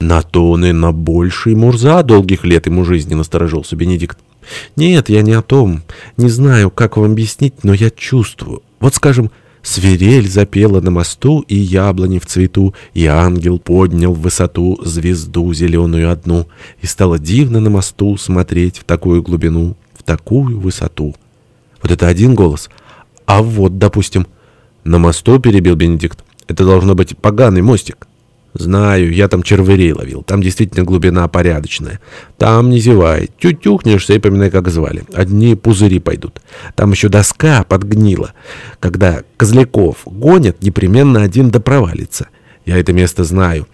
На то он и на больший Мурза долгих лет ему жизни насторожился Бенедикт. Нет, я не о том. Не знаю, как вам объяснить, но я чувствую. Вот, скажем, свирель запела на мосту, и яблони в цвету, и ангел поднял в высоту звезду зеленую одну, и стало дивно на мосту смотреть в такую глубину, в такую высоту. Вот это один голос. А вот, допустим, на мосту перебил Бенедикт. Это должно быть поганый мостик. Знаю, я там червырей ловил. Там действительно глубина порядочная. Там не зевай. Тютюхнешься и поминай, как звали. Одни пузыри пойдут. Там еще доска подгнила. Когда козляков гонят, непременно один да провалится. Я это место знаю.